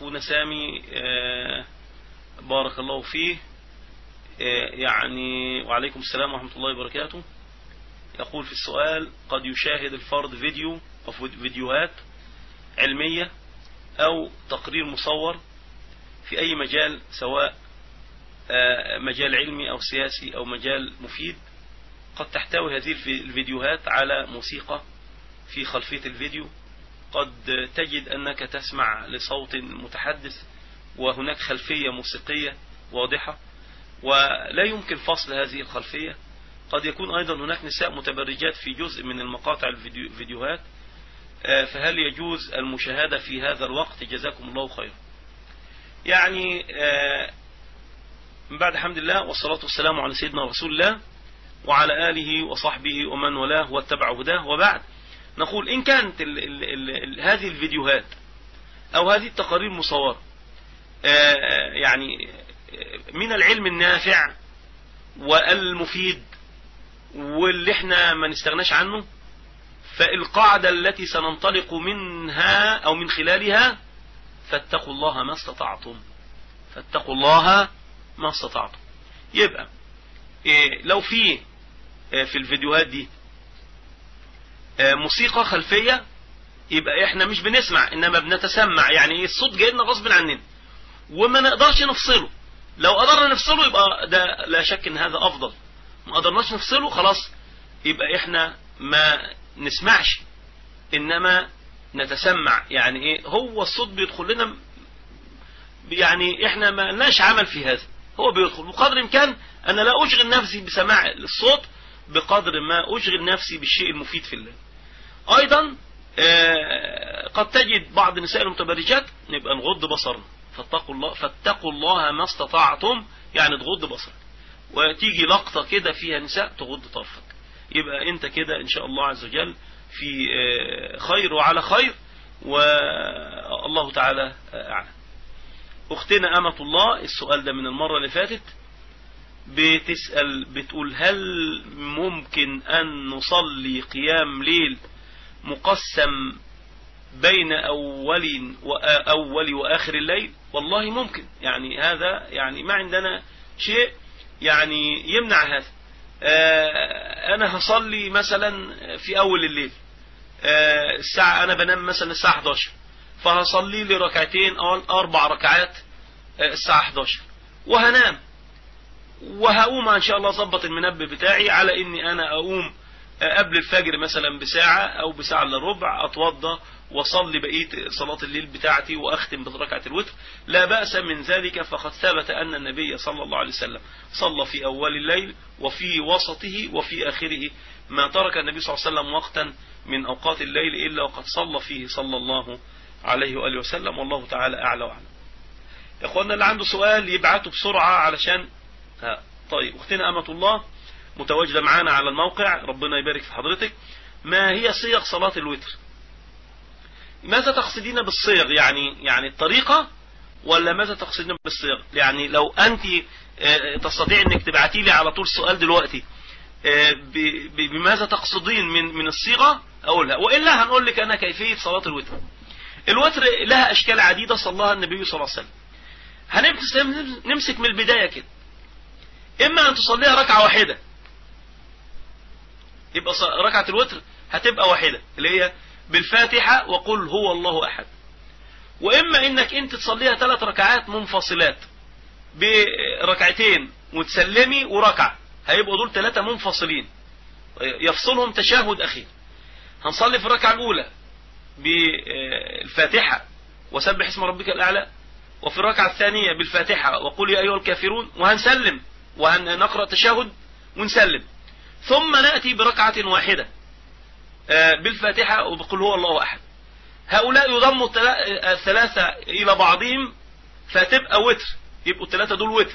أخونا سامي بارك الله فيه يعني وعليكم السلام ورحمة الله وبركاته. يقول في السؤال قد يشاهد الفرد فيديو أو فيديوهات علمية أو تقرير مصور في أي مجال سواء مجال علمي أو سياسي أو مجال مفيد. قد تحتوي هذه الفيديوهات على موسيقى في خلفية الفيديو. قد تجد أنك تسمع لصوت متحدث وهناك خلفية موسيقية واضحة ولا يمكن فصل هذه الخلفية. قد يكون أيضا هناك نساء متبرجات في جزء من المقاطع الفيديوهات. فهل يجوز المشاهدة في هذا الوقت؟ جزاكم الله خيرا. يعني من بعد حمد الله والصلاة والسلام على سيدنا رسول الله وعلى آله وصحبه ومن ولاه واتبع هداه. وبعد نقول إن كانت ال ال ال هذه الفيديوهات أو هذه التقارير المصورة يعني من العلم النافع والمفيد واللي إحنا ما نستغناش عنه فالقاعدة التي سننطلق منها أو من خلالها فاتقوا الله ما استطعتم فاتقوا الله ما استطعتم. يبقى إيه لو في في الفيديوهات دي موسيقى خلفية يبقى إحنا مش بنسمع إنما بنتسمع. يعني الصوت جاي لنا غصب عننا. وما نقدرش نفصله. لو قدرنا نفصله يبقى ده لا شك إن هذا أفضل. ما قدرناش نفصله خلاص يبقى إحنا ما نسمعش إنما نتسمع. يعني إيه؟ هو الصوت بيدخل لنا يعني إحنا ما لناش عمل في هذا. هو بيدخل. بقدر الإمكان أنا لا أشغل نفسي بسماع الصوت بقدر ما أشغل نفسي بالشيء المفيد في الله. أيضا آه قد تجد بعض النساء المتبرجات نبقى نغض بصرنا فاتقوا الله فاتقوا الله ما استطعتم يعني تغض بصرك وتيجي لقطة كده فيها نساء تغض طرفك. يبقى أنت كده إن شاء الله عز وجل في خير وعلى خير والله تعالى أعلم. أختنا أمة الله السؤال ده من المرة اللي فاتت بتسأل بتقول هل ممكن أن نصلي قيام ليل مقسم بين أول وأول وآخر الليل؟ والله ممكن. يعني هذا يعني ما عندنا شيء يعني يمنع هذا. أنا هصلي مثلا في أول الليل. الساعة أنا بنام مثلا الساعة 11 فهصلي لي ركعتين أو أربع ركعات الساعة 11 وهنام. وهقوم إن شاء الله أظبط المنبه بتاعي على إني أنا أقوم قبل الفجر مثلا بساعة أو بساعة إلا ربع أتوضى وصلي بقية صلاة الليل بتاعتي وأختم بركعة الوتر. لا بأس من ذلك فقد ثبت أن النبي صلى الله عليه وسلم صلى في أول الليل وفي وسطه وفي آخره. ما ترك النبي صلى الله عليه وسلم وقتا من أوقات الليل إلا وقد صلى فيه صلى الله عليه وآله وسلم. والله تعالى أعلى وأعلم. يا أخوانا اللي عنده سؤال يبعته بسرعة علشان ها طيب أختنا أمة الله متواجدة معانا على الموقع. ربنا يبارك في حضرتك. ما هي صيغ صلاة الوتر؟ ماذا تقصدين بالصيغ؟ يعني يعني الطريقة ولا ماذا تقصدين بالصيغ؟ يعني لو أنت تستطيع أنك تبعتي لي على طول السؤال دلوقتي بماذا تقصدين من من الصيغة؟ أقولها. وإلا هنقول لك أنا كيفية صلاة الوتر. الوتر لها أشكال عديدة صلاها النبي صلى الله عليه وسلم. هنمسك من البداية كده. إما أن تصليها ركعة واحدة. يبقى ركعة الوتر هتبقى واحدة اللي هي بالفاتحة وقل هو الله أحد. وإما إنك أنت تصليها ثلاث ركعات منفصلات بركعتين وتسلمي وركعة هيبقوا دول ثلاثة منفصلين. يفصلهم تشهد أخير. هنصلي في الركعة الأولى بالفاتحة وسبح اسم ربك الأعلى وفي الركعة الثانية بالفاتحة وقل يا أيها الكافرون وهنسلم وهنقرأ تشهد ونسلم. ثم نأتي بركعة واحدة. بالفاتحة وبقل هو الله أحد. هؤلاء يضموا الثلاثة إلى بعضهم فتبقى وتر. يبقوا الثلاثة دول وتر.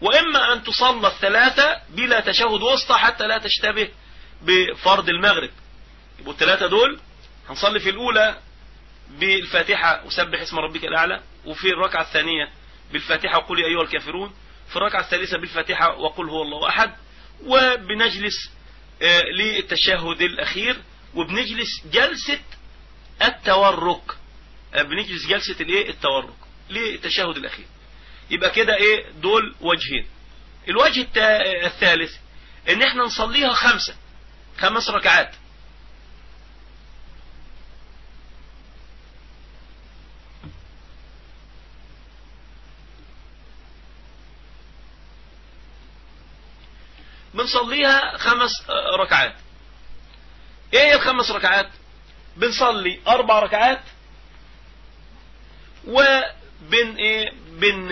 وإما أن تصلى الثلاثة بلا تشهد وسطى حتى لا تشتبه بفرض المغرب. يبقوا الثلاثة دول هنصلي في الأولى بالفاتحة وسبح اسم ربك الأعلى وفي الركعة الثانية بالفاتحة وقل يا أيها الكافرون في الركعة الثالثة بالفاتحة وقل هو الله أحد. وبنجلس للتشهد الأخير وبنجلس جلسة التورك. بنجلس جلسة الإيه؟ التورك للتشهد الأخير. يبقى كده إيه؟ دول وجهين. الوجه الثالث إن إحنا نصليها خمسة خمس ركعات. بنصليها خمس ركعات. إيه الخمس ركعات؟ بنصلي أربع ركعات وبن إيه؟ بن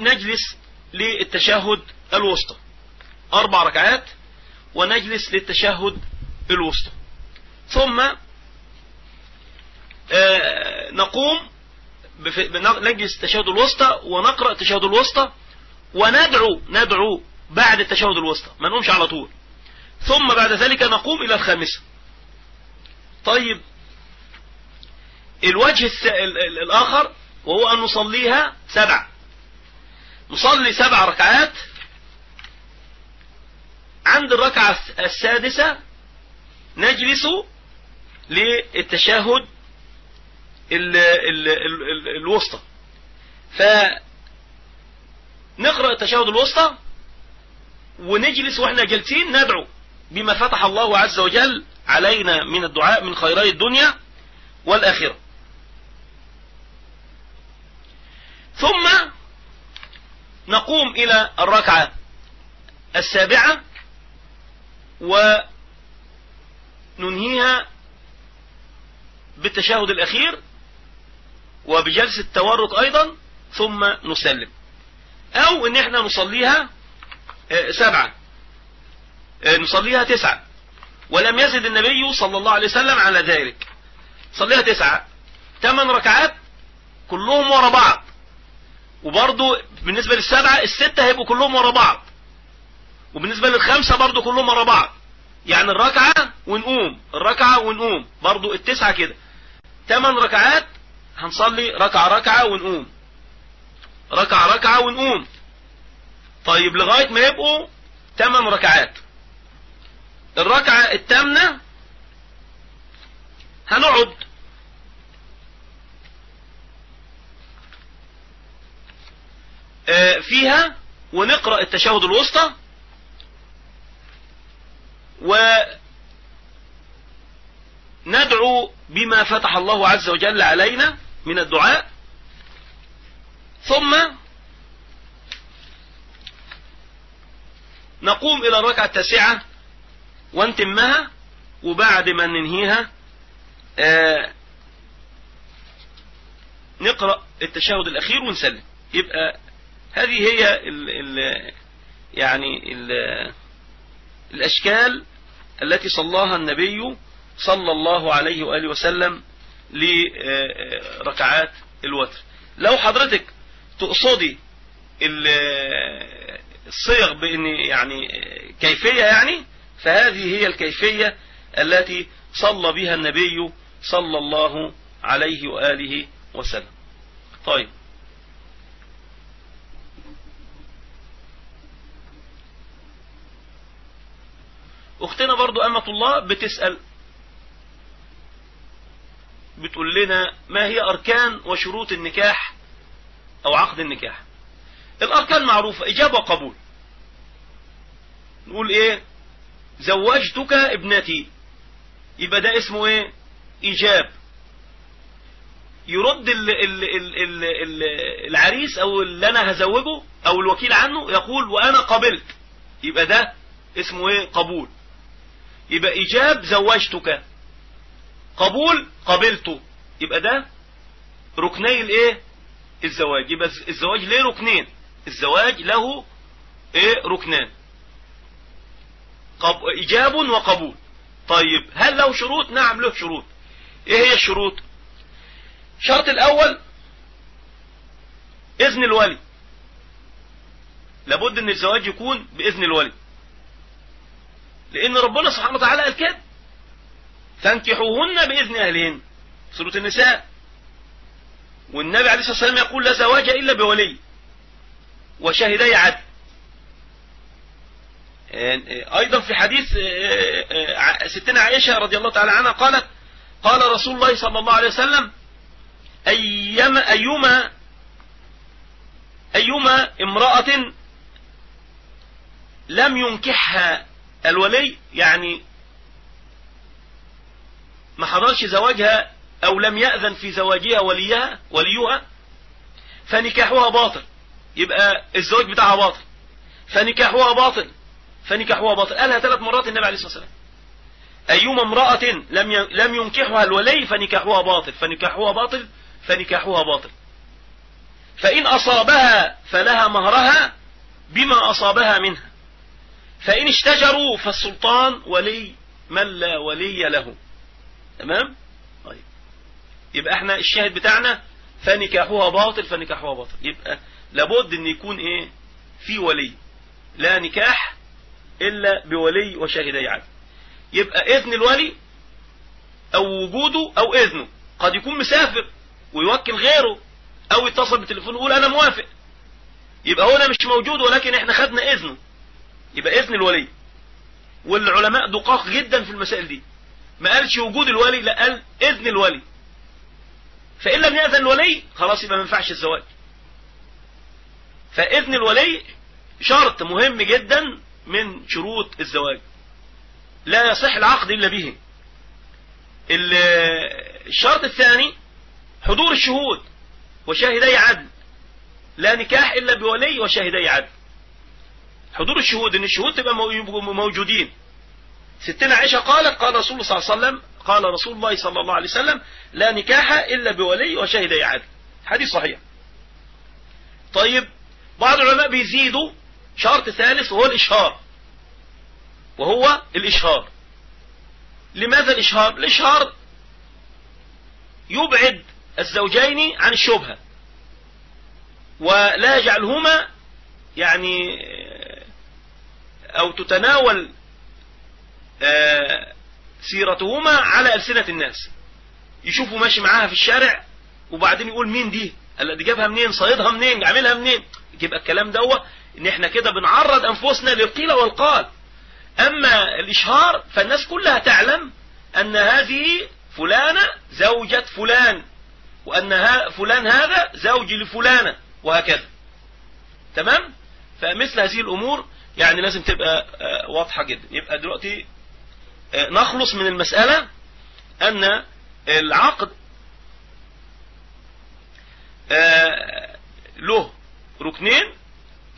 نجلس للتشهد الوسطى. أربع ركعات ونجلس للتشهد الوسطى. ثم آه نقوم نجلس التشهد الوسطى ونقرأ التشهد الوسطى. وندعو ندعو بعد التشهد الوسطى ما نقومش على طول. ثم بعد ذلك نقوم إلى الخامسة طيب الوجه الآخر وهو أن نصليها سبع. نصلي سبع ركعات عند الركعة السادسة نجلس للتشهد ال ال ال الوسطى. فنقرأ التشهد الوسطى ونجلس وإحنا جالسين ندعو بما فتح الله عز وجل علينا من الدعاء من خيري الدنيا والآخرة. ثم نقوم إلى الركعة السابعة وننهيها بالتشهد الأخير وبجلسة التورك أيضا ثم نسلم. أو إن إحنا نصليها سبعة. آه، نصليها تسعة. ولم يزد النبي صلى الله عليه وسلم على ذلك. صليها تسعة. ثمان ركعات كلهم ورا بعض. وبرضو بالنسبة للسبعة الستة هيبقوا كلهم ورا بعض. وبالنسبة للخمسة برضو كلهم ورا بعض. يعني الركعة ونقوم. الركعة ونقوم. برضو التسعة كده. ثمان ركعات هنصلي ركعة ركعة ونقوم. ركعة ركعة ونقوم. طيب لغاية ما يبقوا ثمان ركعات. الركعة الثامنة هنقعد. آه، فيها ونقرأ التشهد الوسطى وندعو بما فتح الله عز وجل علينا من الدعاء. ثم نقوم إلى الركعة التاسعة ونتمها وبعد ما ننهيها آه نقرأ التشهد الأخير ونسلم. يبقى هذه هي ال ال يعني ال الأشكال التي صلاها النبي صلى الله عليه وآله وسلم لركعات الوتر. لو حضرتك تقصدي الصيغ بإن يعني كيفية يعني فهذه هي الكيفية التي صلى بها النبي صلى الله عليه وآله وسلم. طيب. أختنا برضو أمة الله بتسأل بتقول لنا ما هي أركان وشروط النكاح أو عقد النكاح؟ الأركان معروفة إجابة وقبول. نقول إيه؟ زوجتك ابنتي. يبقى ده اسمه إيه؟ إيجاب. يرد ال ال ال ال ال العريس أو اللي أنا هزوجه أو الوكيل عنه يقول وأنا قبلت. يبقى ده اسمه إيه؟ قبول. يبقى إيجاب زوجتك. قبول قبلته. يبقى ده ركني الإيه؟ الزواج. يبقى الزواج ليه ركنين؟ الزواج له إيه؟ ركنان. قب... إيجاب وقبول. طيب هل له شروط؟ نعم له شروط. إيه هي الشروط؟ الشرط الأول إذن الولي. لابد إن الزواج يكون بإذن الولي. لأن ربنا سبحانه وتعالى قال كده. فانكحوهن بإذن أهلهن. سورة النساء. والنبي عليه الصلاة والسلام يقول لا زواج إلا بولي. وشاهدي عدل. أيضا في حديث ستنا عائشة رضي الله تعالى عنها قالت قال رسول الله صلى الله عليه وسلم أيما أيما أيما امرأة لم ينكحها الولي يعني ما حضرش زواجها أو لم يأذن في زواجها وليها وليها فنكاحها باطل يبقى الزواج بتاعها باطل فنكاحها باطل. فنكاحها باطل. قالها ثلاث مرات النبي عليه الصلاة والسلام. أيما امرأة لم لم ينكحها الولي فنكاحها باطل. فنكاحها باطل فنكاحها باطل. فإن أصابها فلها مهرها بما أصابها منها. فإن اشتجروا فالسلطان ولي من لا ولي له. تمام؟ طيب. يبقى إحنا الشاهد بتاعنا فنكاحها باطل فنكاحها باطل. يبقى لابد إن يكون إيه؟ في ولي. لا نكاح إلا بولي وشاهدي عدل يبقى إذن الولي أو وجوده أو إذنه. قد يكون مسافر ويوكل غيره أو يتصل بالتليفون ويقول أنا موافق. يبقى هو مش موجود ولكن إحنا خدنا إذنه. يبقى إذن الولي. والعلماء دقاق جدا في المسائل دي. ما قالش وجود الولي لا قال إذن الولي. فإن لم يأذن الولي خلاص يبقى ما ينفعش الزواج. فإذن الولي شرط مهم جدا من شروط الزواج. لا يصح العقد إلا به. الشرط الثاني حضور الشهود وشاهدي عدل. لا نكاح إلا بولي وشاهدي عدل. حضور الشهود إن الشهود تبقى موجودين. ستنا عائشة قالت قال رسول الله صلى الله عليه وسلم قال رسول الله صلى الله عليه وسلم لا نكاح إلا بولي وشهدي عدل. حديث صحيح. طيب بعض العلماء بيزيدوا شرط ثالث وهو الإشهار وهو الإشهار. لماذا الإشهار؟ الإشهار يبعد الزوجين عن الشبهة ولا يجعلهما يعني أو تتناول آه، سيرتهما على ألسنة الناس. يشوفوا ماشي معاها في الشارع وبعدين يقول مين دي؟ دي جابها منين؟ صيدها منين؟ عاملها منين؟ يبقى الكلام دوت إن إحنا كده بنعرض أنفسنا للقيل والقال. أما الإشهار فالناس كلها تعلم أن هذه فلانة زوجة فلان وأن فلان هذا زوج لفلانة وهكذا. تمام؟ فمثل هذه الأمور يعني لازم تبقى آه، واضحة جدا. يبقى دلوقتي آه، نخلص من المسألة أن العقد آه، له ركنين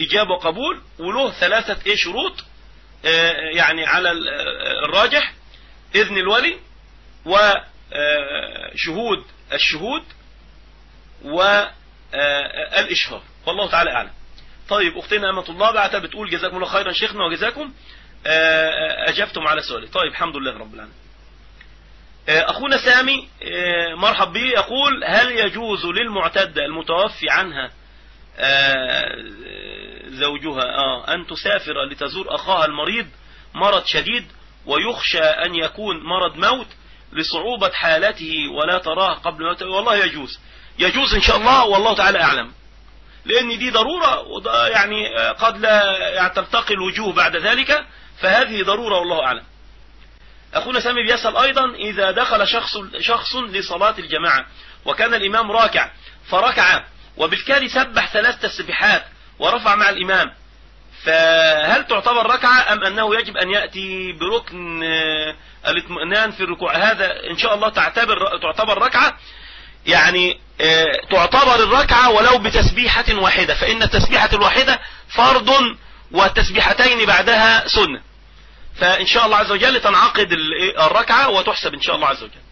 إجابة وقبول وله ثلاثة إيه شروط آه، يعني على الراجح إذن الولي وشهود الشهود والإشهار والله تعالى أعلم. طيب أختنا أمة الله بعتها بتقول جزاكم الله خيرا شيخنا وجزاكم آه، أجبتم على سؤالي. طيب الحمد لله رب العالمين. آه، أخونا سامي آه، مرحب به يقول هل يجوز للمعتدة المتوفي عنها زوجها. آه. أن تسافر لتزور أخاها المريض مرض شديد ويخشى أن يكون مرض موت لصعوبة حالته ولا تراه قبل موته. والله يجوز. يجوز إن شاء الله والله تعالى أعلم. لأن دي ضرورة يعني قد لا يعني تلتقي الوجوه بعد ذلك فهذه ضرورة والله أعلم. أخونا سامي بيسأل أيضا إذا دخل شخص, شخص لصلاة الجماعة وكان الإمام راكع فركع وبالتالي سبح ثلاث تسبيحات ورفع مع الإمام. فهل تعتبر ركعة أم أنه يجب أن يأتي بركن آه، الاطمئنان في الركوع؟ هذا إن شاء الله تعتبر تعتبر ركعة. يعني آه، تعتبر الركعة ولو بتسبيحة واحدة. فإن التسبيحة الواحدة فرض والتسبيحتين بعدها سنة. فإن شاء الله عز وجل تنعقد الركعة وتحسب إن شاء الله عز وجل.